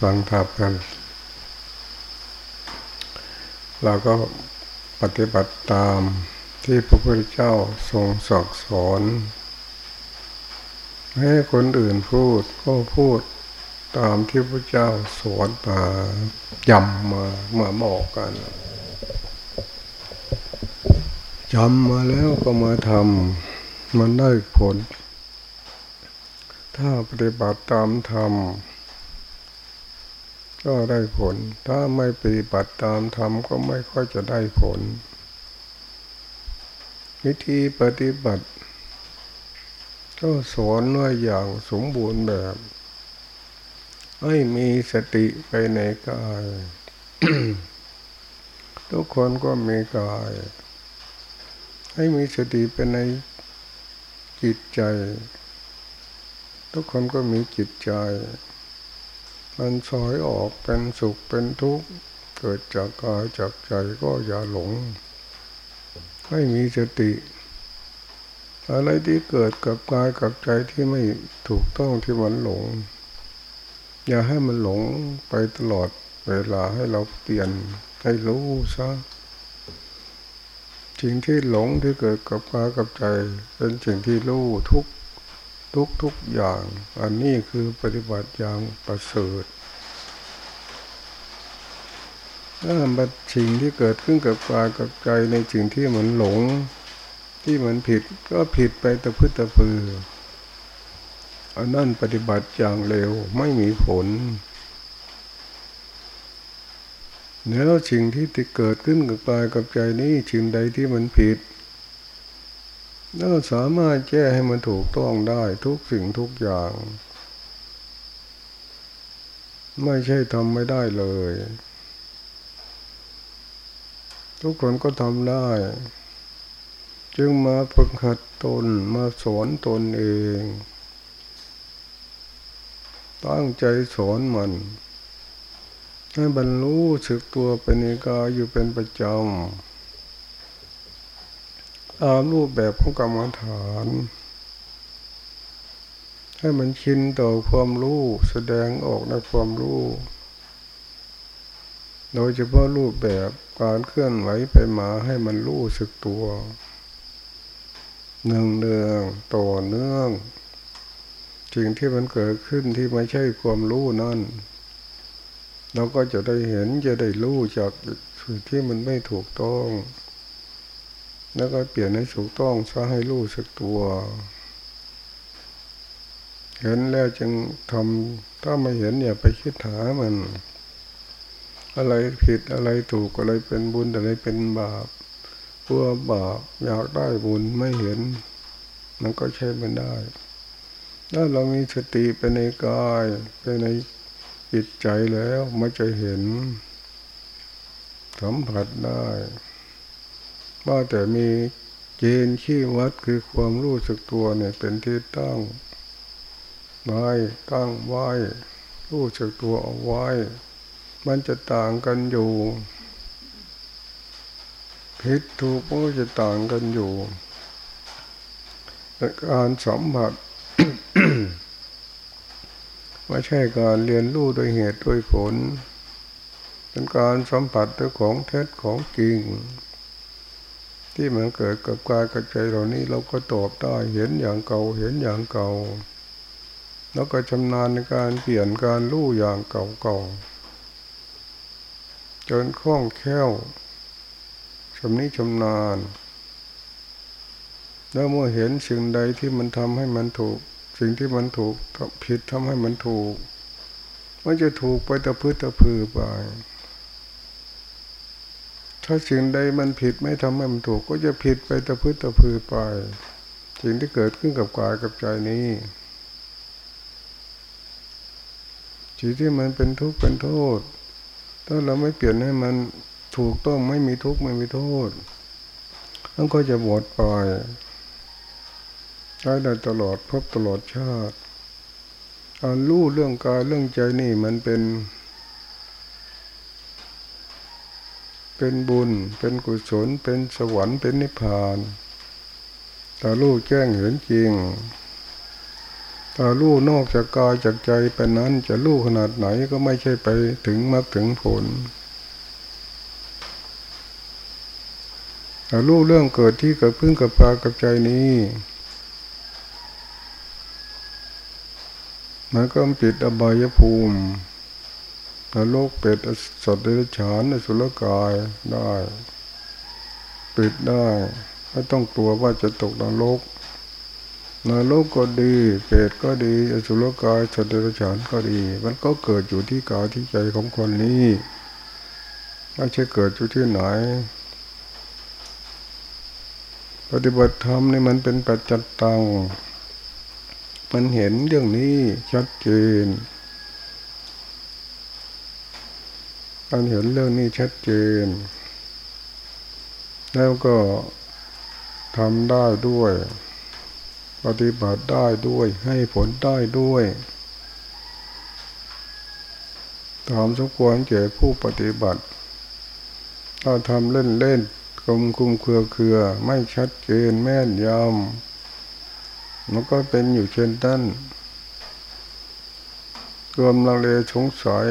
ฟังทับกัน เราก็ปฏิบัติตามที่พระพุทธเจ้าทรงสอกสอนให้คนอื่นพูดก็พูดตามที่พระเจ้าสอนมาย้ำมามาบอกกันจำมาแล้วก็มาทำมันได้ผล ถ้าปฏิบัติตามธรรม ก็ได้ผล ถ้าไม่ปฏิบัติตามธรรมก็ไม่ค่อยจะได้ผล วิธีปฏิบัติ ก็สอนว่าอย่างสมบูรณ์แบบ ให้มีสติไปในกาย ทุกคนก็มีกาย ให้มีสติไปในจิตใจ ทุกคนก็มีจิตใจ มันสอยออกเป็นสุขเป็นทุกข์ เกิดจากกายจากใจก็อย่าหลง ให้มีสติ อะไรที่เกิดกับกายกับใจที่ไม่ถูกต้องที่มันหลง อย่าให้มันหลงไปตลอดเวลาให้เราเปลี่ยนให้รู้ซะสิ่งที่หลงที่เกิดกับกายกับใจ เป็นสิ่งที่รู้ทุก ทุกทุกอย่าง อันนี้คือปฏิบัติอย่างประเสริฐถ้าบัดสิ่งที่เกิดขึ้นกับกายกับใจในสิ่งที่เหมันหลง ที่เหมันผิดก็ผิดไปตะพื้ตะพืออันนั้นปฏิบัติอย่างเร็วไม่มีผลแล้วสิ่งที่ติเกิดขึ้นกับกายกับใจนี้สิ่งใดที่มันผิด เราสามารถแก้ให้มันถูกต้องได้ทุกสิ่งทุกอย่าง ไม่ใช่ทำไม่ได้เลย ทุกคนก็ทำได้ จึงมาฝึกหัดตนมาสอนตนเอง ตั้งใจสอนมันให้บรรลุสึกตัวเป็นกาอยู่เป็นประจำ ตามรูปแบบของกรรมฐาน ให้มันชินต่อความรู้แสดงออกในความรู้โดยเฉพาะรูปแบบการเคลื่อนไหวไปมาให้มันรู้สึกตัวเนืองเนืองต่อเนื่องสิ่งที่มันเกิดขึ้นที่ไม่ใช่ความรู้นั่น เราก็จะได้เห็นจะได้รู้จากสิ่งที่มันไม่ถูกต้อง แล้วก็เปลี่ยนให้ถูกต้องซะให้รู้สึกตัว เห็นแล้วจึงทำถ้าไม่เห็นอย่าไปคิดหามัน อะไรผิดอะไรถูกอะไรเป็นบุญอะไรเป็นบาปเพื่อบาปอยากได้บุญไม่เห็น มันก็ใช้มันได้ ถ้าเรามีสติไปในกายไปในจิตใจแล้วมันจะเห็นสัมผัสได้ ว่าแต่มีเกณฑ์ขี้วัดคือความรู้สึกตัวเนี่ยเป็นที่ตั้งไว้ตั้งไว้รู้สึกตัวเอาไว้ มันจะต่างกันอยู่ผิดถูกมันก็จะต่างกันอยู่การสัมผัสไม่ใช่การเรียนรู้โดยเหตุโดยผล เป็นการสัมผัสด้วยของเท็จของจริง ที่มันเกิดกับกายกับใจเหล่านี้เราก็ตอบได้เห็นอย่างเก่าเห็นอย่างเก่า แล้วก็ชำนาญในการเปลี่ยนการรู้อย่างเก่าๆจนคล่องแคล่วชำนิชำนาญ แล้วเมื่อเห็นสิ่งใดที่มันทำให้มันถูก สิ่งที่มันถูกผิดทำให้มันถูก มันจะถูกไปตะพื้นตะพือไป ถ้าสิ่งใดมันผิดไม่ทำให้มันถูก ก็จะผิดไปตะพื้ตะพือไปสิ่งที่เกิดขึ้นกับกายกับใจนี้สิ่งที่มันเป็นทุกข์เป็นโทษ ถ้าเราไม่เปลี่ยนให้มันถูกต้องไม่มีทุกข์ไม่มีโทษมันก็จะหมดไปได้ได้ตลอดพบตลอดชาติการรู้เรื่องกายเรื่องใจนี่มันเป็น เป็นบุญ เป็นกุศล เป็นสวรรค์เป็นนิพพานต่ลูกแจ้งเห็นจริงถ้ารู้นอกจากกายจากใจเป็นนั้นจะรู้ขนาดไหนก็ไม่ใช่ไปถึงมรรคถึงผลถ้ารู้เรื่องเกิดที่กิดพึ่งกับปากับใจนี้มันก็ปิดอบายภูมิ นรกเป็ดสัตว์เดรัจฉานในสุรกายได้ปิดได้ไม่ต้องกลัวว่าจะตกนรกนรกก็ดีเปรตก็ดีอสุรกายสัตว์เดรัจฉานก็ดี มันก็เกิดอยู่ที่กายที่ใจของคนนี้ไม่ใช่เกิดอยู่ที่ไหน ปฏิบัติธรรมนี่มันเป็นปัจจัตตัง มันเห็นเรื่องนี้ชัดเจน มันเห็นเรื่องนี้ชัดเจน แล้วก็ทำได้ด้วย ปฏิบัติได้ด้วย ให้ผลได้ด้วยตามสมควรแก่ผู้ปฏิบัติ ถ้าทำเล่นเล่นกลมคุมเครือเครือไม่ชัดเจนแม่นยำมันก็เป็นอยู่เช่นนั้นรวมลังเลสงสัย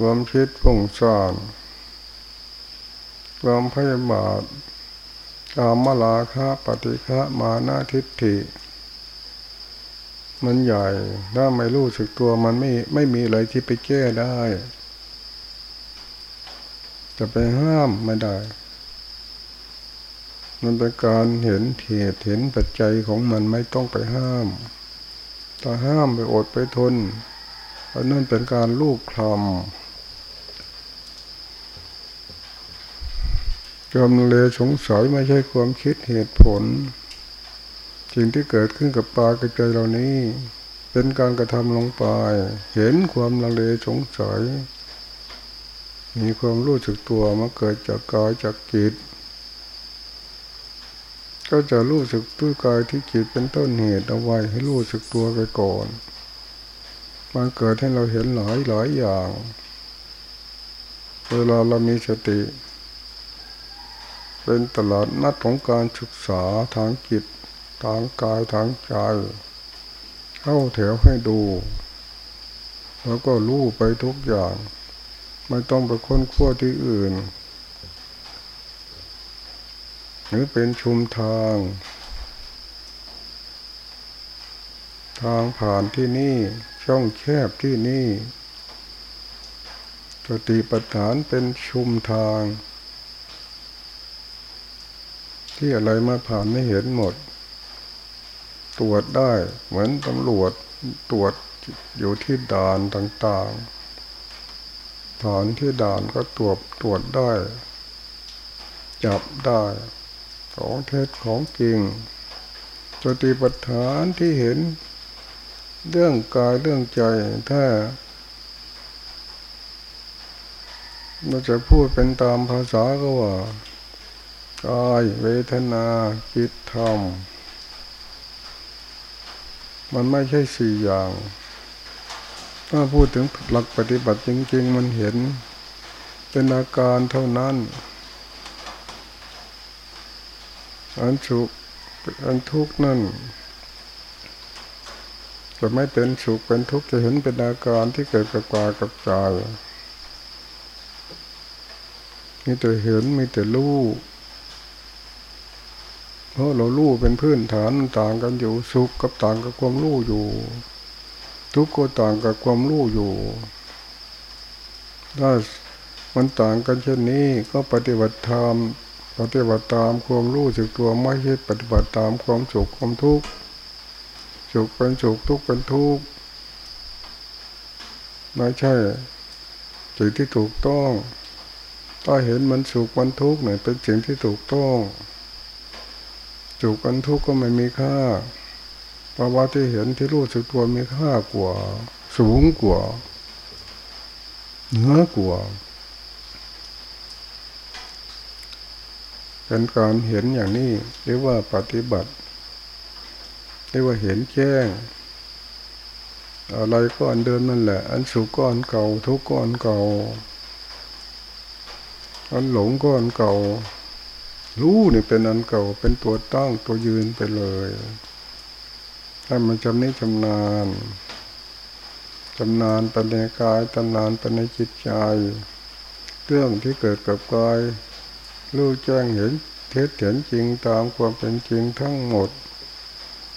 รวมคิดผงสานรวมพยาบาทกามลาคะปฏิฆะมานาทิฏฐิ มันใหญ่ ถ้าไม่รู้สึกตัวมันไม่ไม่มีอะไรที่ไปแก้ได้ จะไปห้ามไม่ได้ มันเป็นการเห็นเหตุเห็นปัจจัยของมันไม่ต้องไปห้าม ถ้าห้ามไปอดไปทนอันนั้นเป็นการลูกคลำ จมเลสงสัยไม่ใช่ความคิดเหตุผล สิ่งที่เกิดขึ้นกับปากระใจเหล่านี้ เป็นการกระทำลงไป เห็นความลังเลสงสัย มีความรู้สึกตัวมาเกิดจากกายจากจิต ก็จะรู้สึกตู้กายที่จิตเป็นต้นเหตุเอาไว้ให้รู้สึกตัวไปก่อนมันเกิดให้เราเห็นหลายหลายอย่าง เวลาเรามีสติ เป็นตลาดนัดของการศึกษาทางจิตทางกายทางใจ เข้าแถวให้ดู แล้วก็รู้ไปทุกอย่าง ไม่ต้องไปค้นคว้าที่อื่น หรือเป็นชุมทาง ทางผ่านที่นี่ช่องแคบที่นี่สติปัฏฐานเป็นชุมทาง ที่อะไรมาผ่านไม่เห็นหมด ตรวจได้เหมือนตำรวจตรวจอยู่ที่ด่านต่างๆผ่านที่ด่านก็ตรวจตรวจได้ จับได้ของเท็จของจริงสติปัฏฐานที่เห็น เรื่องกายเรื่องใจถ้าเราจะพูดเป็นตามภาษาก็ว่า กายเวทนาจิตธรรม มันไม่ใช่สี่อย่าง ถ้าพูดถึงหลักปฏิบัติจริง ๆ มันเห็น เป็นอาการเท่านั้น อันสุขอันทุกข์นั่นจะไม่เป็นสุขเป็นทุกข์จะเห็นเป็นอาการที่เกิดกับกายกับใจมีแต่เห็นมีแต่รู้ เพราะเรารู้เป็นพื้นฐานต่างกันอยู่สุขกับต่างกับความรู้อยู่ ทุกข์ก็ต่างกับความรู้อยู่ถ้ามันต่างกันเช่นนี้ก็ปฏิบัติธรรมปฏิบัติตามความรู้สึกตัวไม่ใช่ปฏิบัติตามความสุขความทุกข์สุขเป็นสุขทุกข์เป็นทุกข์ไม่ใช่สิ่งที่ถูกต้อง ถ้าเห็นมันสุขมันทุกข์เนี่ยเป็นสิ่งที่ถูกต้อง สุขกันทุกข์ก็ไม่มีค่าภาวะที่เห็นที่รู้สึกตัวมีค่ากว่า สูงกว่าเหนือกว่าเป็นการเห็นอย่างนี้เรียกว่าปฏิบัติเรียกว่าเห็นแจ้ง อะไรก็อันเดิมนั่นแหละ อันสุขก็อันเก่า ทุกข์ก็อันเก่า อันหลงก็อันเก่า รู้นี่เป็นอันเก่าเป็นตัวตั้งตัวยืนไปเลยให้มันจำนี้จำนานจำนานไปในกายจำนานไปในจิตใจ เรื่องที่เกิดกับกายรู้แจ้งเห็นเท็จเห็นจริงตามความเป็นจริงทั้งหมด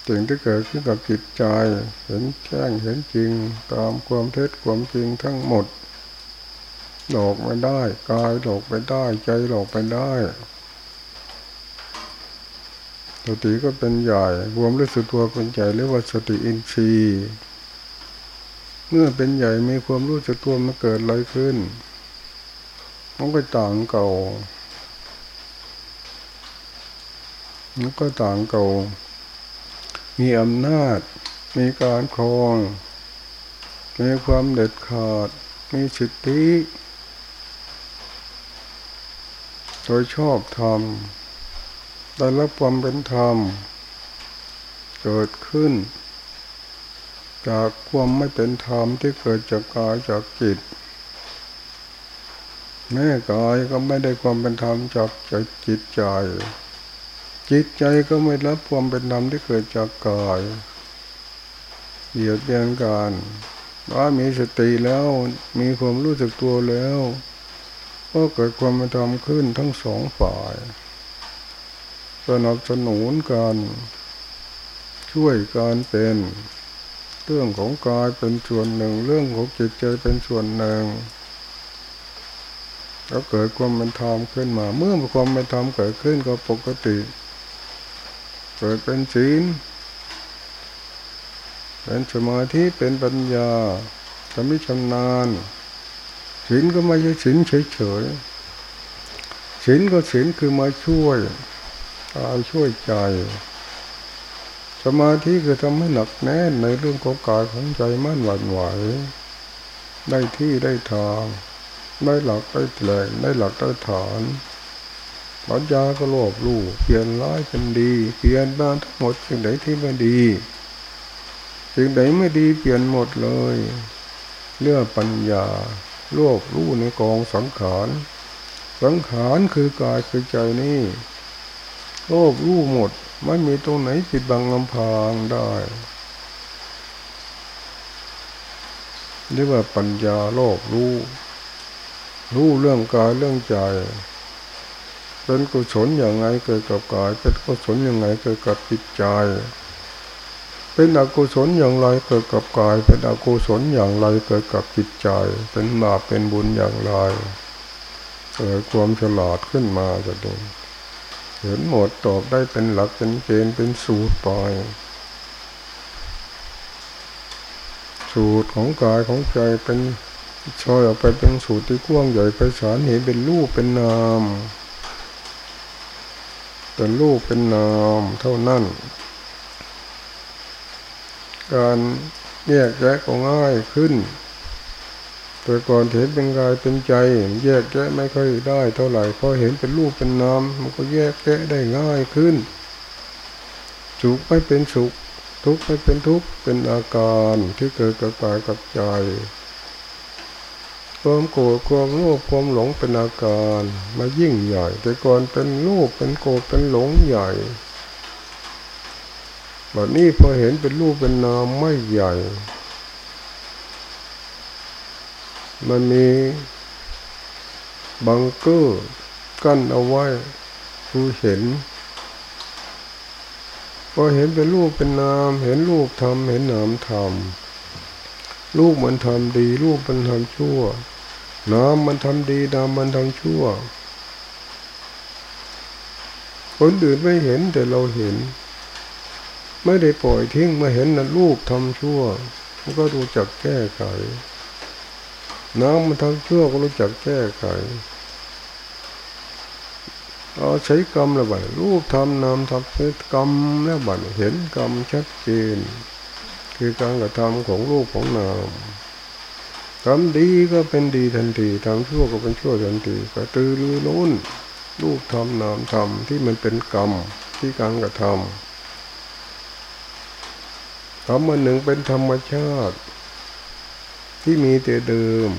สิ่งที่เกิดขึ้นกับจิตใจ เห็นแจ้งเห็นจริงตามความเท็จความจริงทั้งหมดหลอกไม่ได้กายหลอกไปได้ ใจหลอกไปได้ สติก็เป็นใหญ่รวมรู้สึกตัวเป็นใหญ่เรียกว่าสติอินทรีย์เมื่อเป็นใหญ่มีความรู้สึกตัวมันเกิดอะไรขึ้นมันก็ต่างเก่ามันก็ต่างเก่า มีอำนาจ มีการครอง มีความเด็ดขาด มีสิทธิโดยชอบธรรม ได้รับความเป็นธรรม เกิดขึ้น จากความไม่เป็นธรรมที่เกิดจากกายจากจิตแม่กายก็ไม่ได้ความเป็นธรรมจากจากจิตใจ จิตใจก็ไม่รับความเป็นธรรมที่เกิดจากกายเบียดเบียนกันว่ามีสติแล้วมีความรู้สึกตัวแล้ว ก็เกิดความเป็นธรรมขึ้นทั้งสองฝ่าย สนับสนุนกันช่วยการเป็นเรื่องของกายเป็นส่วนหนึ่ง เรื่องของจิตใจเป็นส่วนหนึ่งแล้วเกิดความเป็นธรรมขึ้นมา เมื่อความเป็นธรรมเกิดขึ้นก็ปกติ เกิดเป็นศีลเป็นสมาธิเป็นปัญญาทำให้ชำนาญศีลก็ไม่ใช่ศีลเฉยๆศีลก็ศีลคือมาช่วย กายช่วยใจ สมาธิคือทำให้หนักแน่นในเรื่องของกายของใจมั่นหวั่นไหว ได้ที่ได้ทางได้หลักได้แหล่งได้หลักได้ฐานปัญญาก็โลภลู่เปลี่ยนร้ายเป็นดี เปลี่ยนบ้านทั้งหมดสิ่งไหนที่ไม่ดีสิ่งไหนไม่ดีเปลี่ยนหมดเลยเรื่องปัญญาโลภลู่ในกองสังขาร สังขารคือกายคือใจนี่ โลกรู้หมด ไม่มีตรงไหนปิดบังลำพางได้เรียกว่าปัญญาโลกรู้ รู้เรื่องกายเรื่องใจ เป็นกุศลอย่างไรเกิดกับกาย เป็นกุศลอย่างไรเกิดกับจิตใจ เป็นอกุศลอย่างไรเกิดกับกาย เป็นอกุศลอย่างไรเกิดกับจิตใจ เป็นบาปเป็นบุญอย่างไรเกิดความฉลาดขึ้นมาจะดู เห็นหมดตอบได้เป็นหลักเป็นเกณฑ์เป็นสูตรปล่อย สูตรของกายของใจเป็นชอยออกไปเป็นสูตรที่กว้างใหญ่ไปสารเห็นเป็นรูปเป็นนาม เป็นรูปเป็นนามเท่านั้น การแยกแยะก็ง่ายขึ้น แต่ก่อนเห็นเป็นกายเป็นใจ แยกแยะไม่ค่อยได้ เท่าไหร่พอเห็นเป็นรูปเป็นนามมันก็แยกแยะได้ง่ายขึ้น สุขไม่เป็นสุข ทุกข์ไม่เป็นทุกข์เป็นอาการที่เกิดกับกายกับใจความโกรธความโลภความหลงเป็นอาการมายิ่งใหญ่ แต่ก่อนเป็นโลภเป็นโกรธเป็นหลงใหญ่แบบนี้พอเห็นเป็นรูปเป็นนามไม่ใหญ่ มันมีบังเกอร์กั้นเอาไว้ผู้เห็นพอเห็นเป็นรูปเป็นนาม เห็นรูปทำเห็นนามทำรูปมันทำดี รูปมันทำชั่วนามมันทำดีนามมันทำชั่ว คนอื่นไม่เห็นแต่เราเห็น ไม่ได้ปล่อยทิ้งมาเห็นนะรูปทำชั่วมันก็รู้จักแก้ไข น้ำมันทำชั่วก็รู้จักแก้ไขเอาใช้กรรมแล้วบัดรูปทำนามทำเป็นกรรมแล้วบัดเห็นกรรมชัดเจน คือการกระทำของรูปของนามทำดีก็เป็นดีทันทีทำชั่วก็เป็นชั่วทันทีก็ตือรือนู้นรูปทำนามทำที่มันเป็นกรรมที่การกระทำทำมันหนึ่งเป็นธรรมชาติ ที่มีแต่เดิม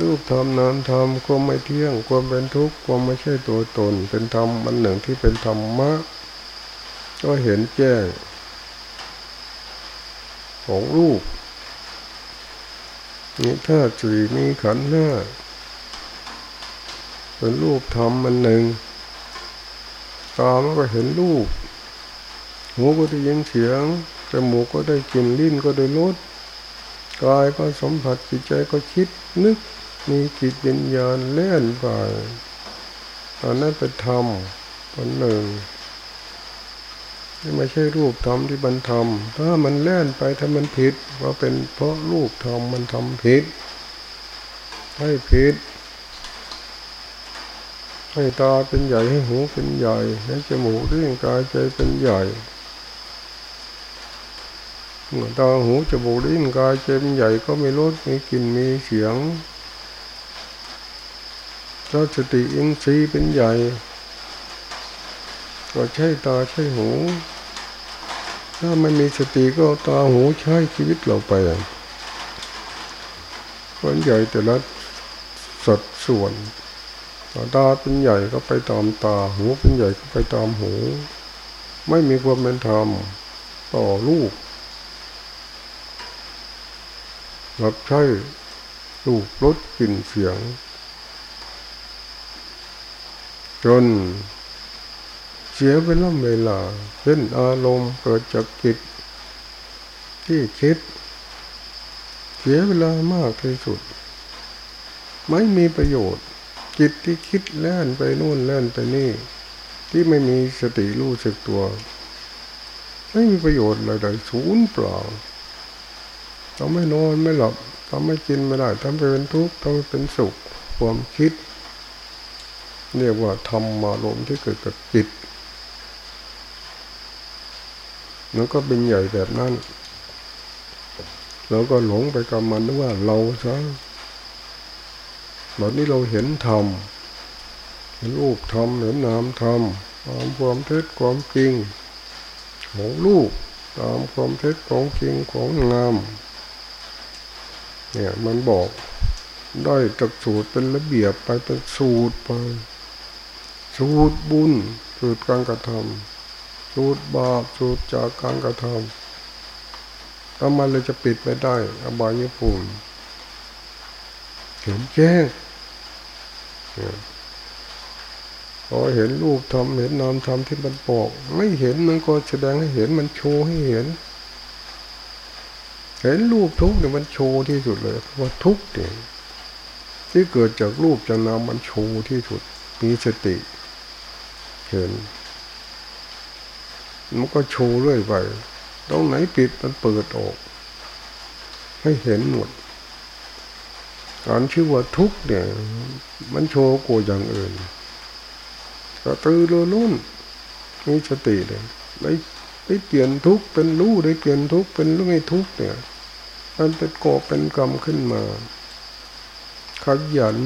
รูปธรรมนามธรรมความไม่เที่ยงความเป็นทุกข์ความไม่ใช่ตัวตน เป็นธรรมมันหนึ่งที่เป็นธรรมะ ก็เห็นแจ้ง ของรูปมีธาตุสี่มีขันธ์ห้าเป็นรูปธรรมมันหนึ่งตามันก็เห็นรูปหูก็ได้ยินเสียงจมูกก็ได้กลิ่นลิ้นก็ได้รส กายก็สัมผัสจิตใจก็คิดนึกมีจิตวิญญาณเล่นไปตอนนั้นเป็นธรรมตอนหนึ่งนี่ไม่ใช่รูปธรรมที่มันทำถ้ามันเล่นไปถ้ามันผิดว่าเป็นเพราะรูปธรรมมันทำผิด ให้ผิด ให้ตาเป็นใหญ่ให้หูเป็นใหญ่ให้จมูกเรื่องกายใจเป็นใหญ่ ตาหูจมูกลิ้นกายใจเป็นใหญ่ก็ไม่ลดมีกลิ่นมีเสียงถ้าสติอินทรีย์เป็นใหญ่ ก็ใช่ตาใช่หู ถ้าไม่มีสติก็ตาหูใช้ชีวิตเราไปคนใหญ่แต่ละสัดส่วนตาเป็นใหญ่ก็ไปตามตา หูเป็นใหญ่ก็ไปตามหู ไม่มีความเป็นธรรมต่อลูก รับใช้ลูกรถกลิ่นเสียง จน เสียเวลาเวลาเป็นอารมณ์เกิดจากจิตที่คิด เสียเวลามากที่สุด ไม่มีประโยชน์ จิตที่คิดแล่นไปนู่นแล่นไปนี่ ที่ไม่มีสติรู้สึกตัว ไม่มีประโยชน์เลยๆศูนย์เปล่า ทำไม่นอนไม่หลับทำไม่กินไม่ได้ทำไปเป็นทุกข์ทำไปเป็นสุข ความคิด เรียกว่าธรรมารมที่เกิดกับจิตแล้วก็เป็นใหญ่แบบนั้นเราก็หลงไปกับมันว่าเราซะตอนนี้เราเห็นธรรมเห็นรูปธรรมเห็นนามธรรมตามความเท็จความจริงของรูปตามความเท็จของจริงของงาม เนี่ยมันบอกได้จากสูตรเป็นระเบียบไปเป็นสูตรไป สูตรบุญสูตรการกระทำสูตรบาปสูตรจากการกระทำทำไมเลยจะปิดไม่ได้ อบายภูมิเห็นแจ้งพอเห็นรูปทำเห็นนามทำที่มันบอก ไม่เห็นมันก็แสดงให้เห็นมันโชว์ให้เห็น เห็นรูปทุกเนี่ยมันโชว์ที่สุดเลยว่าทุกเนี่ยที่เกิดจากรูปจากนามมันโชว์ที่สุดมีสติเห็นมันก็โชว์เรื่อยไปตรงไหนปิดมันเปิดออก ให้เห็นหมดการชื่อว่าทุกเนี่ยมันโชว์กว่าอย่างอื่นก็ตือรือรุ่นมีสติเลยได้ได้เปลี่ยนทุกเป็นรู้ได้เปลี่ยนทุกเป็นรู้ไม่ทุกเนี่ย มันเป็นโกเป็นกรรมขึ้นมา ขยัน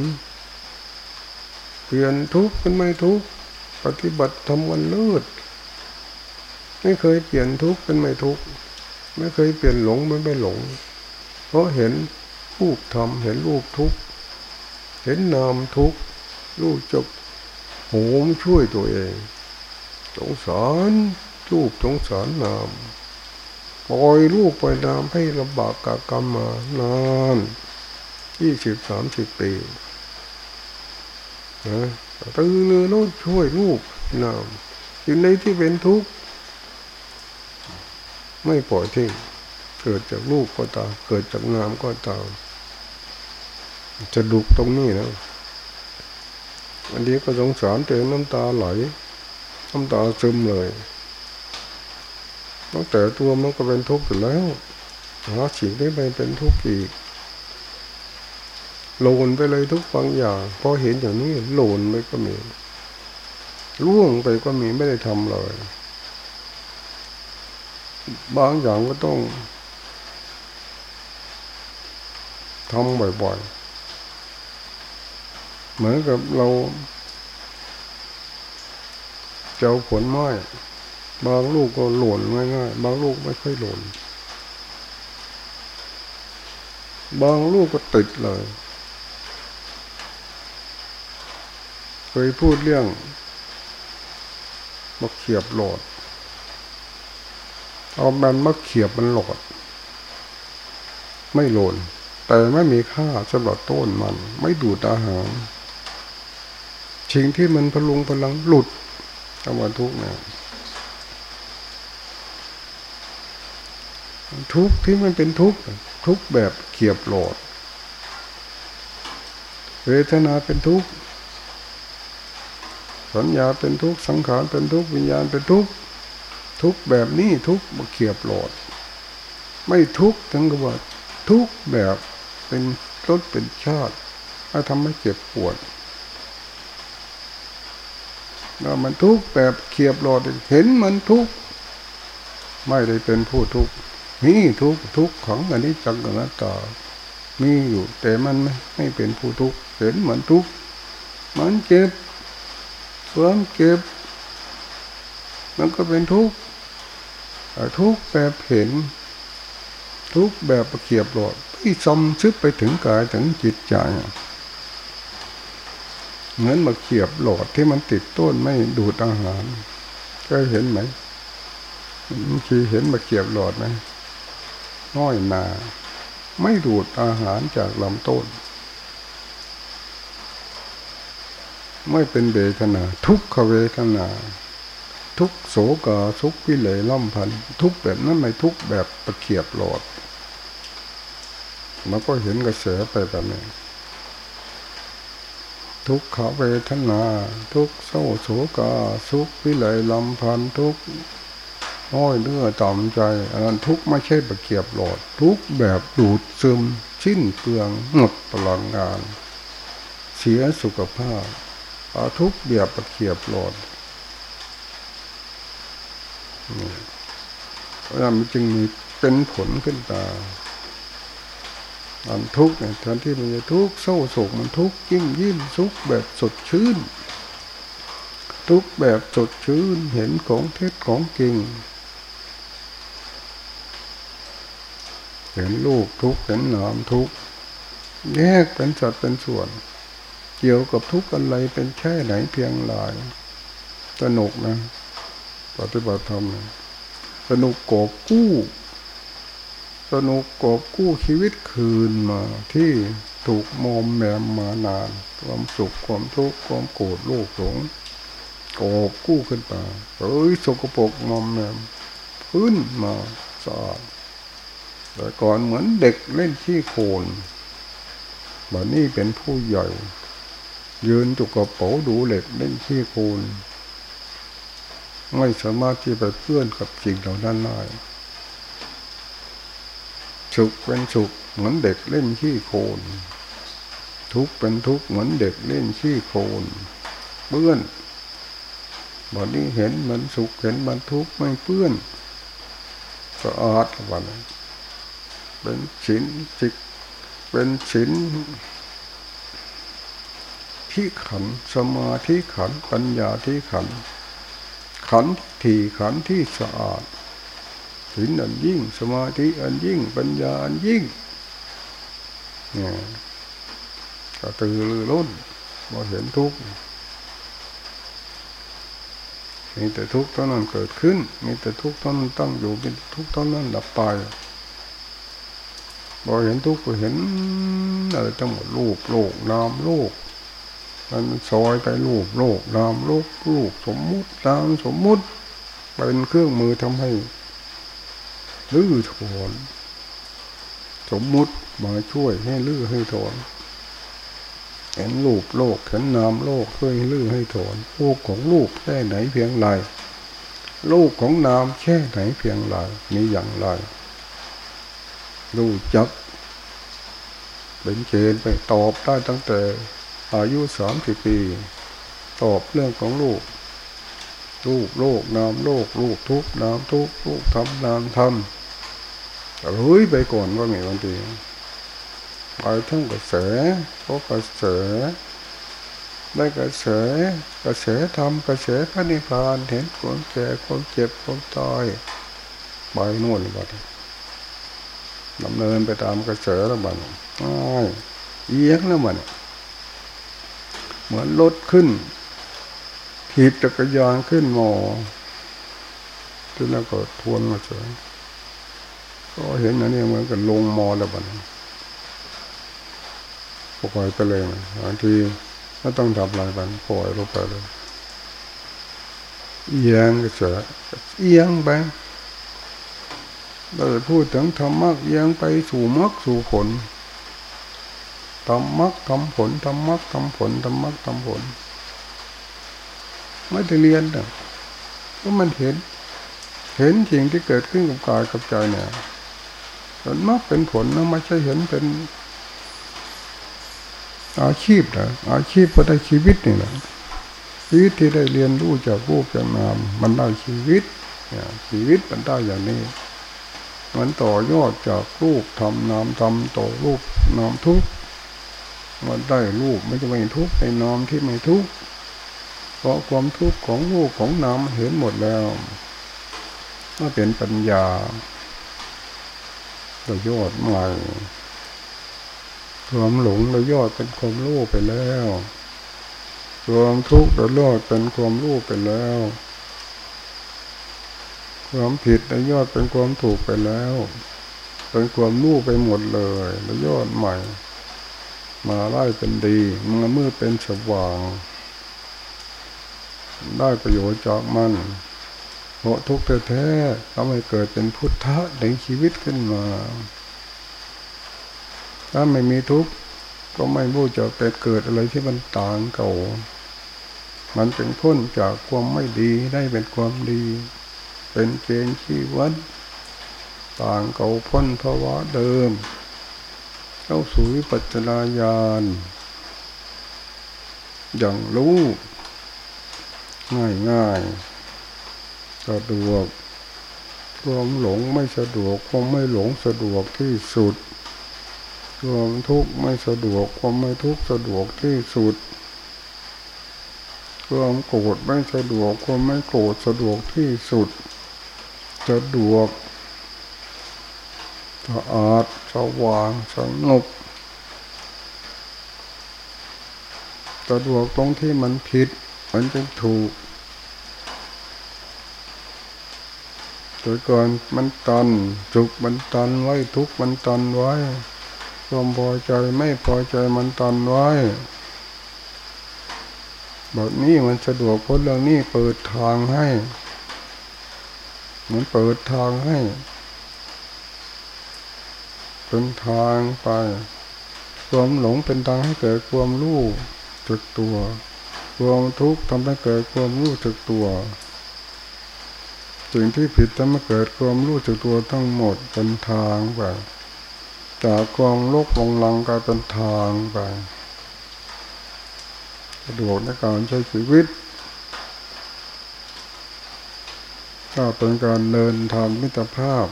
เปลี่ยนทุกข์เป็นไม่ทุกข์ปฏิบัติทำวันลิศไม่เคยเปลี่ยนทุกข์เป็นไม่ทุกข์ไม่เคยเปลี่ยนหลงเป็นไม่หลง เพราะเห็นรูปธรรมเห็นรูปทุกข์เห็นนามทุกข์รูปจบโหมช่วยตัวเองสงสารรูปสงสารนาม ปล่อยลูกปล่อยนามให้ลำบากกับกรรมมานานยี่สิบสามสิบปีนะตื่นเลยโน้ช่วยลูกนามอยู่ในที่เป็นทุกข์ไม่ปล่อยทิ้งเกิดจากลูกก็ตามเกิดจากนามก็ตาม จะดุกตรงนี้นะอันนี้ก็สงสารเตือนน้ำตาไหลน้ำตาซึมเลย ตั้งแต่ตัวมันก็เป็นทุกข์อยู่แล้วหาสิ่งที่ไม่เป็นทุกข์อีกโลนไปเลยทุกบางอย่างพอเห็นอย่างนี้โลนไปก็มีล่วงไปก็มีไม่ได้ทำเลย บางอย่างก็ต้องทำบ่อยๆ เหมือนกับเราเจ้าผลไม้ บางลูกก็หล่นง่ายๆบางลูกไม่ค่อยหล่น บางลูกก็ติดเลย เคยพูดเรื่องมะเขียบหลอดเอามันมะเขียบมันหลอดไม่หล่น แต่ไม่มีค่าสำหรับต้นมัน ไม่ดูดอาหารสิ่งที่มันพลุงพลังหลุดคำว่าทุกเนี่ย ทุกที่มันเป็นทุกทุกแบบเขียบโหลด เวทนาเป็นทุกสัญญาเป็นทุกสังขารเป็นทุกวิญญาณเป็นทุกทุกแบบนี้ทุกมาเขียบโหลด ไม่ทุกทั้งกับว่าทุกแบบเป็นรสเป็นชาติถ้าทำให้เจ็บปวดแล้วมันทุกแบบเขียบโหลดเห็นมันทุกไม่ได้เป็นผู้ทุก นี่ทุกทุกของอันนี้จังกันตามีอยู่แต่มันไม่ไม่เป็นผู้ทุกเห็นเหมือนทุกมันเจ็บความเจ็บ มันก็เป็นทุกข์ทุกแบบเห็น ทุกแบบประเกียบหลอดที่ซมซึบไปถึงกายถึงจิตใจเหมือนมาเขียบหลอดที่มันติดต้นไม่ดูดอาหารก็เห็นไหมบางทีเห็นมาเขียบหลอดไหม น้อยนา ไม่ดูดอาหารจากลำต้น ไม่เป็นเบทนา ทุกขเวทนา ทุกโศกาทุกวิเลยล่ำพัน ทุกแบบนั้นไม่ทุกแบบตะเขียบหลอดมันก็เห็นกระแสไปแบบนี้ทุกขเวทนา ทุกเศร้าโศกาทุกวิเลยลำพันทุก น้อยเนื้อต่ำใจอันนั้นทุกไม่ใช่ตะเกียบหลอดทุกแบบดูดซึมชิ้นเปลืองหมดพลังงาน เสียสุขภาพเอาทุกแบบตะเกียบหลอดเพราะนั้นมันจึงมีเป็นผลขึ้นตาอันทุกเนี่ยแทนที่มันจะทุกเศร้าโศกมันทุกยิ่งยิ่งทุกแบบสดชื่น ทุกแบบสดชื่นเห็นของเท็จของจริง เห็นลูกทุกเห็นหนามทุกแยกเป็นสัดเป็นส่วน เกี่ยวกับทุกอะไรเป็นแค่ไหนเพียงหลายสนุกนะปฏิบัติธรรมสนุกกอบกู้ สนุกกอบกู้ชีวิตคืนมาที่ถูกมอมแมมมานาน ความสุขความทุกข์ความโกรธโลภหลงกอบกู้ขึ้นมาเฮ้ยสกปรกมอมแมมพื้นมาสะอาด แต่ก่อนเหมือนเด็กเล่นขี้โคลนบัดนี้เป็นผู้ใหญ่ ยืนจุกกระเป๋าดูเหล็กเล่นขี้โคลนไม่สามารถที่ไปเพื่อนกับสิ่งเหล่านั้นได้สุขเป็นสุขเหมือนเด็กเล่นขี้โคลนทุกเป็นทุกเหมือนเด็กเล่นขี้โคลนเปื้อนบัดนี้เห็นมันสุขเห็นมันทุกข์ไม่เปื้อนสะอาดวัน เป็นศีลจิตเป็นศีลที่ขันสมาธิขันปัญญาที่ขัน ขันที่ขันที่สะอาดศีลอันยิ่ง สมาธิอันยิ่ง ปัญญาอันยิ่งเนี่ยก็ตื่นรุ่นมาเห็นทุกข์มีแต่ทุกข์ตอนนั้นเกิดขึ้น มีแต่ทุกข์ตอนนั้นตั้งอยู่มีทุกข์ตอนนั้นดับไป พอเห็นทุกข์ก็เห็นอะไรทั้งหมดรูปโลกนามโลก มันซอยไปรูปโลกนามโลกรูปสมมุตินามสมมุติ เป็นเครื่องมือทำให้ลื้อถอนสมมุติมาช่วยให้ลื้อให้ถอนเห็นรูปโลกเห็นนามโลกช่วยลื้อให้ถอนโลกของรูปแค่ไหนเพียงไรโลกของนามแค่ไหนเพียงไรมีอย่างไร รู้จัก เป็นเกณฑ์ไปตอบได้ตั้งแต่ อายุสามสิบปี ตอบเรื่องของลูกลูกโลกนามโลกลูกทุกนามทุกลูกทำนามทำเฮ้ยไปก่อนว่าไงบางทีไปทั้งกระแสเพราะกระแสได้กระแสกระแสธรรมกระแสพระนิพพานเห็นความแก่ความเจ็บความตายไปโน่นบัด ดำเนินไปตามกระแสแล้วบัดอ้ายเอียงแล้วมันเหมือนรถขึ้นถีบจักรยานขึ้นมอที่นั่นก็ทวนมาเฉยก็เห็นอันนี้เหมือนกับลงมอแล้วบัดปล่อยไปเลยบางทีไม่ต้องทำอะไรบันปล่อยลงไปเลยเอียงก็จะเอียงไป เราจะพูดถึงธรรมะเอียงไปสู่มรรคสู่ผลทำมรรคทำผลทำมรรคทำผลทำมรรคทำผล ไม่ได้เรียนนะก็มันเห็น เห็นสิ่งที่เกิดขึ้นกับกายกับใจเนี่ยผลมรรคเป็นผลนะไม่ใช่เห็นเป็น อาชีพนะอาชีพก็ได้ชีวิตนี่แหละชีวิตที่ได้เรียนรู้จากรูปจากนาม มันได้ชีวิตเนี่ยชีวิตมันได้อย่างนี้ มันต่อยอดจากรูปทำนามทำต่อรูปนามทุกมันได้รูปไม่จะไม่ทุกในนามที่ไม่ทุกเพราะความทุกข์ของรูปของนามเห็นหมดแล้วก็เป็นปัญญาต่อยอดใหม่ความหลงเรายอดเป็นความรู้ไปแล้ว ความทุกข์เรายอดเป็นความรู้ไปแล้ว ความผิดเรายอดเป็นความถูกไปแล้ว เป็นความรู้ไปหมดเลยเรายอดใหม่ มาไล่เป็นดีมามืดเป็นสว่าง ได้ประโยชน์จากมันเพราะทุกข์แท้ๆทำให้เกิดเป็นพุทธะในชีวิตขึ้นมา ถ้าไม่มีทุกข์ก็ไม่รู้จะเป็นเกิดอะไรที่มันต่างเก่า มันเป็นพ้นจากความไม่ดีได้เป็นความดี เป็นเกณฑ์ชีวัดต่างเก่าพ้นภาวะเดิม เข้าสู่ปัจจนาญาณอย่างรู้ ง่ายง่ายสะดวกความหลงไม่สะดวกความไม่หลงสะดวกที่สุดความทุกข์ไม่สะดวกความไม่ทุกข์สะดวกที่สุดความโกรธไม่สะดวกความไม่โกรธสะดวกที่สุด สะดวกสะอาดสว่างสงบสะดวกตรงที่มันผิดมันจะถูกแต่ก่อนมันตันจุกมันตันไว้ทุกมันตันไว้ความพอใจไม่พอใจมันตันไว้แบบนี้มันสะดวกเพราะเรื่องนี้เปิดทางให้ มันเปิดทางให้เป็นทางไปความหลงเป็นทางให้เกิดความรู้จึกตัว ความทุกข์ทำให้เกิดความรู้จึกตัวสิ่งที่ผิดทำให้เกิดความรู้จึกตัวทั้งหมดเป็นทางไปจากความโลกลงลังกลายเป็นทางไปสะดวกในการใช้ชีวิต ถ้าเป็นการเดินทางมิตรภาพ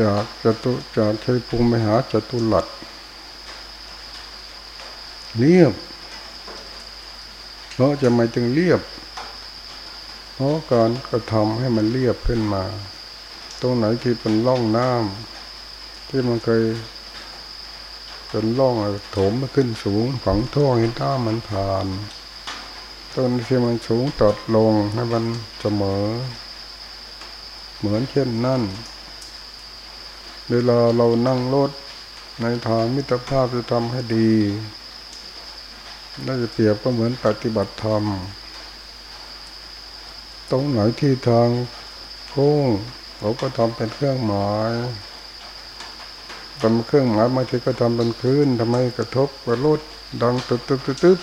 จากจตุจากเคยภูมิหาจตุลัดเรียบเพราะจะไม่จึงเรียบ เพราะการกระทำให้มันเรียบขึ้นมา ตรงไหนที่เป็นร่องน้ำที่มันเคยเป็นร่องโถมขึ้นสูงฝังท่อให้ต้ามันผ่าน ต้นที่มันสูงตัดลงให้มันเสมอ เหมือนเช่นนั่น เวลาเรานั่งรถในทางมิตรภาพจะทำให้ดี น่าจะเปรียบก็เหมือนปฏิบัติธรรม ตรงไหนที่ทางโค้งเขาก็ทำเป็นเครื่องหมายทำเครื่องหมายบางทีก็ทำเป็นคืนทำไมกระทบกระลุดดังตึ๊บตึ๊บตึ๊บ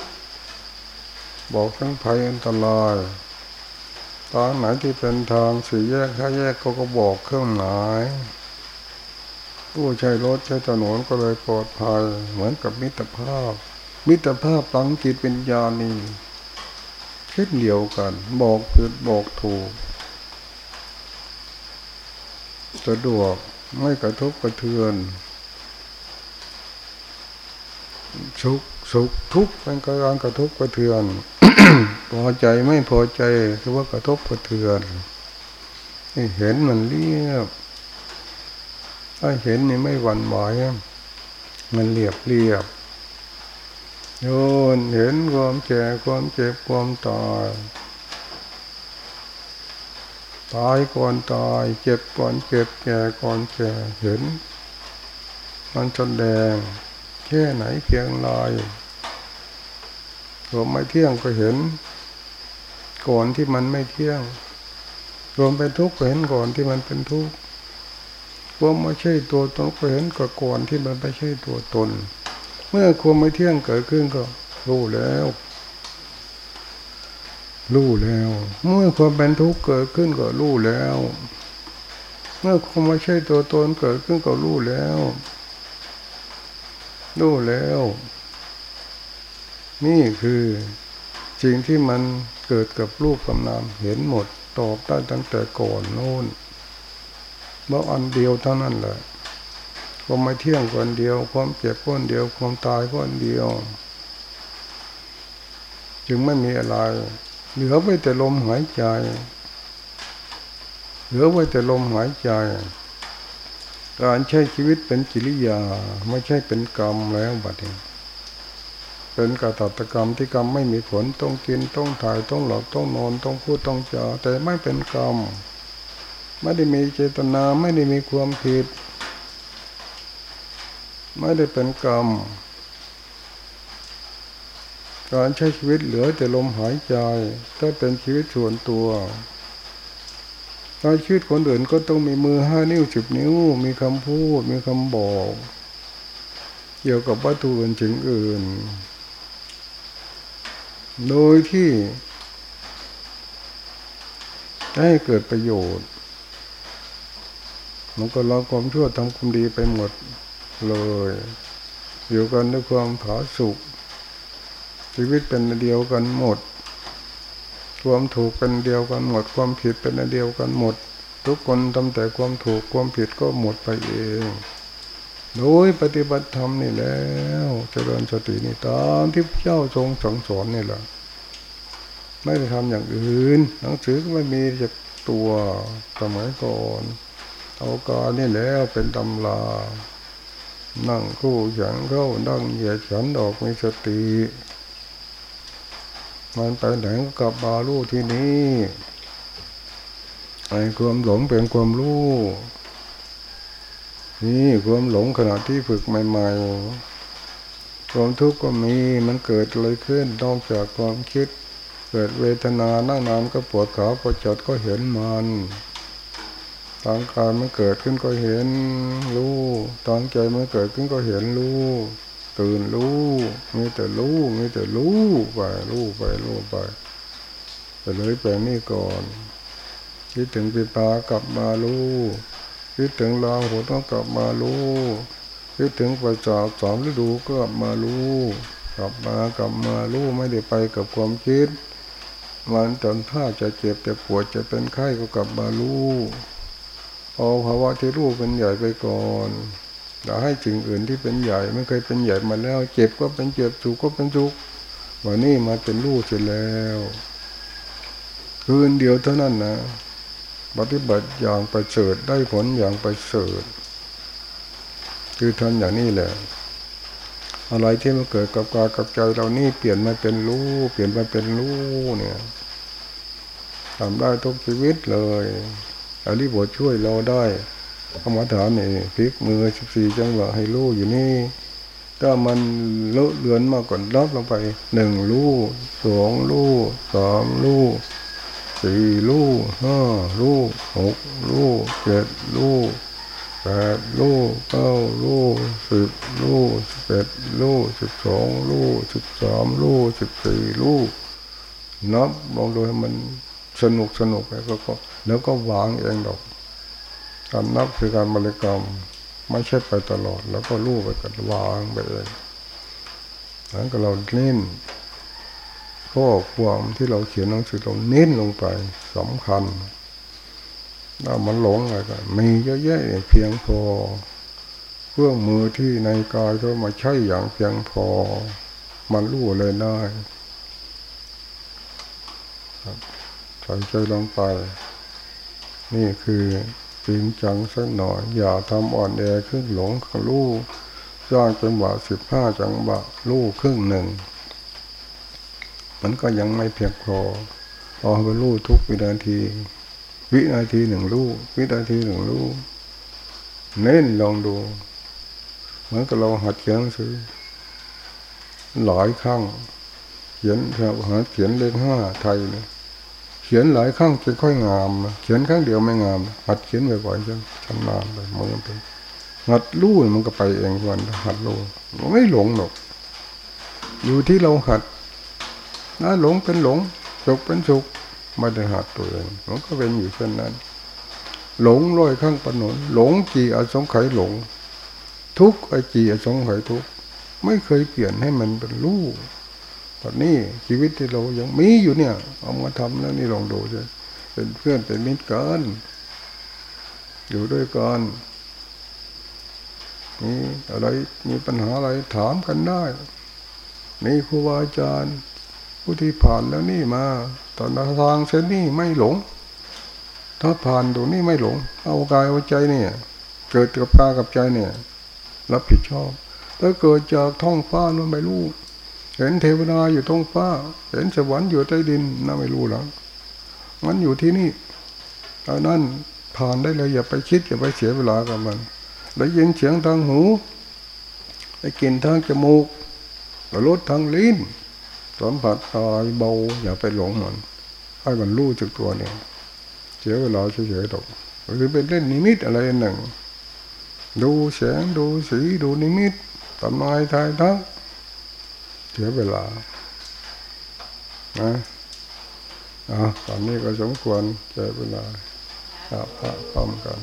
บอกทั้งภัยอันตรายทางไหนที่เป็นทางสี่แยกห้าแยกเขาก็บอกเครื่องหมายผู้ใช้รถใช้ถนนก็เลยปลอดภัย เหมือนกับมิตรภาพ มิตรภาพตั้งจิตเป็นญาณีเช่นเดียวกัน บอกผิดบอกถูกสะดวกไม่กระทบกระเทือนสุขสุขทุกข์เป็นการกระทบกระเทือน พอใจไม่พอใจคือว่ากระทบกระเทือนเห็นมันเรียบ ถ้าเห็นนี่ไม่หวั่นไหวมันเรียบเรียบโยนเห็นความแก่ความเจ็บความตายตายก่อนตายเจ็บก่อนเจ็บแก่ก่อนแก่เห็น มันจนแดงแค่ไหนเพียงลาย รวมไม่เที่ยงก็เห็น ก่อนที่มันไม่เที่ยง รวมเป็นทุกข์ก็เห็นก่อนที่มันเป็นทุกข์รว่าไม่ใช่ตัวตนก็เห็นก็ก่อนที่มันไม่ใช่ตัวตน เมื่อความไม่เที่ยงเกิดขึ้นก็รู้แล้วรู้แล้ว เมื่อความเป็นทุกข์เกิดขึ้นก็รู้แล้ว เมื่อความไม่ใช่ตัวตนเกิดขึ้นก็รู้แล้วรู้แล้ว นี่คือสิ่งที่มันเกิดกับรูปกำนามเห็นหมดตอบได้ตั้งแต่ก่อนโน้นเพราะอันเดียวเท่านั้นแหละความไม่เที่ยงคนเดียว ความเจ็บคนเดียว ความตายคนเดียว จึงไม่มีอะไร เหลือไว้แต่ลมหายใจ เหลือไว้แต่ลมหายใจ การใช้ชีวิตเป็นกิริยา ไม่ใช่เป็นกรรมแล้วบัดนี้ เป็นกาตัตกรรมที่กรรมไม่มีผลต้องกินต้องถ่ายต้องหลับต้องนอนต้องพูดต้องจาแต่ไม่เป็นกรรมไม่ได้มีเจตนาไม่ได้มีความผิด ไม่ได้เป็นกรรมการใช้ชีวิตเหลือแต่ลมหายใจถ้าเป็นชีวิตส่วนตัวการชีวิตคนอื่นก็ต้องมีมือห้านิ้วสิบนิ้ว มีคำพูดมีคำบอก เกี่ยวกับวัตถุอื่นจึงอื่น โดยที่ให้เกิดประโยชน์ มันก็ละความชั่วทำความดีไปหมดเลย อยู่กันด้วยความผาสุกชีวิตเป็นเดียวกันหมด ความถูกเป็นเดียวกันหมด ความผิดเป็นเดียวกันหมด ทุกคนทำแต่ความถูกความผิดก็หมดไปเอง โดยปฏิบัติธรรมนี่แล้วเจริญสตินี่ตามที่พระเจ้าทรงสั่งสอนนี่แหละไม่ได้ทำอย่างอื่น หนังสือก็ไม่มีจากตัวสมัยก่อนเอาการนี่แล้วเป็นตำลา นั่งคู่ฉันเข้านั่งเหยียดฉันออกมีสติ มันไปไหนก็กลับมาลู่ที่นี่ไอ้ความหลงเป็นความรู้ นี่ความหลงขณะที่ฝึกใหม่ๆ ความทุกข์ก็มีมันเกิดอะไรขึ้นนอกจากความคิด เกิดเวทนานั่งนานก็ปวดขาปวดจดก็เห็นมันทางกายมันเกิดขึ้นก็เห็นรู้ทางใจมันเกิดขึ้นก็เห็นรู้ตื่นรู้มีแต่รู้มีแต่รู้ไปรู้ไปรู้ไปไปเลยไปนี่ก่อนคิดถึงปีปากลับมารู้ คิดถึงลาหูต้องกลับมารู้คิดถึงประจาบสามฤดูก็กลับมารู้ กลับมากลับมารู้ไม่ได้ไปกับความคิด มันจนถ้าจะเจ็บจะปวดจะเป็นไข้ก็กลับมารู้เอาภาวะที่รู้เป็นใหญ่ไปก่อนอย่าให้สิ่งอื่นที่เป็นใหญ่ไม่เคยเป็นใหญ่มาแล้ว เจ็บก็เป็นเจ็บสุขก็เป็นสุขวันนี้มาเป็นรู้เสร็จแล้ว คืนเดียวเท่านั้นนะ ฏิบัติอย่างไปเสริฐได้ผลอย่างไปเสริฐคือทำอย่างนี้แหละ อะไรที่มันเกิดกับกายกับใจเรานี่เปลี่ยนมาเป็นรู้เปลี่ยนมาเป็นรู้เนี่ยทำได้ทุกชีวิตเลยอริบทช่วยเราได้กรรมฐานนี่พลิกมือสิบสี่จังหวะให้รู้อยู่นี่ถ้ามันเลอะเลือนมากกว่ารับลงไปหนึ่งลูกสองลูกสามลูก สี่ลูกห้าลูกหกลูกเจ็ดลูกแปดลูกเก้าลูกสิบลูกสิบเอ็ดลูกสิบสองลูกสิบสามลูกสิบสี่ลูกนับมองดูให้มันสนุกสนุกไปก็แล้วก็วางเองดอกการนับคือการบริกรรมไม่ใช่ไปตลอด แล้วก็รู้ไปกันวางไปเองหลังก็เราเน้น ข้อความที่เราเขียนหนังสือเราเน้นลงไปสำคัญถ้ามันหลงอะไรกันมีเยอะแยะเพียงพอเครื่องมือที่ในกายก็มาใช้อย่างเพียงพอ มันรู้เลยได้ใส่ใจลงไป นี่คือจริงจังสักหน่อย อย่าทำอ่อนแอขึ้นหลงของลูกสร้างจังหวะสิบห้าจังหวะลูกครึ่งหนึ่ง มันก็ยังไม่เพียงพอเอไปลูกทุกวินาที วินาทีหนึ่งรู้วินาทีหนึ่งรู้เน้นลองดูเหมือนกับเราหัดเขียนสือหลายครั้งเขียนแบบหาเขียนเลขห้าไทยเนี่ยเขียนหลายครั้งจะค่อยงามนะเขียนครั้งเดียวไม่งามหัดเขียนบ่อยๆจนชำนาญไปมือเป็นหัดรู้มันก็ไปเองวันหัดรู้ไม่หลงหรอกอยู่ที่เราหัด นะหลงเป็นหลงสุขเป็นสุขไม่ได้หัดตัวเองมันก็เป็นอยู่เช่นนั้น หลงร้อยข้างปนนหลงจีอสงไขยหลง ทุกไอจีอสงไขยทุกไม่เคยเปลี่ยนให้มันเป็นรู้ตอนนี้ชีวิตที่เรายังมีอยู่เนี่ย เอามาทำแล้วนี่ลองดูสิเป็นเพื่อนเป็นมิตรกันอยู่ด้วยกันมีอะไรมีปัญหาอะไรถามกันได้นี่ครูบาอาจารย์ ผู้ที่ผ่านแล้วนี่มาตอนทางเส้นนี้ไม่หลง ถ้าผ่านตรงนี้ไม่หลง เอากายเอาใจเนี่ย เกิดกับกายกับใจเนี่ย รับผิดชอบ ถ้าเกิดจากท้องฟ้านั่นไม่รู้เห็นเทวดาอยู่ท้องฟ้า เห็นสวรรค์อยู่ใต้ดินน่าไม่รู้หรอกมันอยู่ที่นี่เอานั้นผ่านได้เลยอย่าไปคิดอย่าไปเสียเวลากับมันได้ยินเสียงทางหู ได้กลิ่นทางจมูกได้รสทางลิ้น สัมผัสกายเบาอย่าไปหลงมันให้มันรู้จักตัวเนี่ยเสียเวลาเฉยๆตกหรือเป็นเล่นนิมิตอะไรหนึ่ง ดูแสงดูสีดูนิมิตทำนายทายทักเสียเวลานะอะตอนนี้ก็สมควรเสียเวลาครับพระพร้อมกัน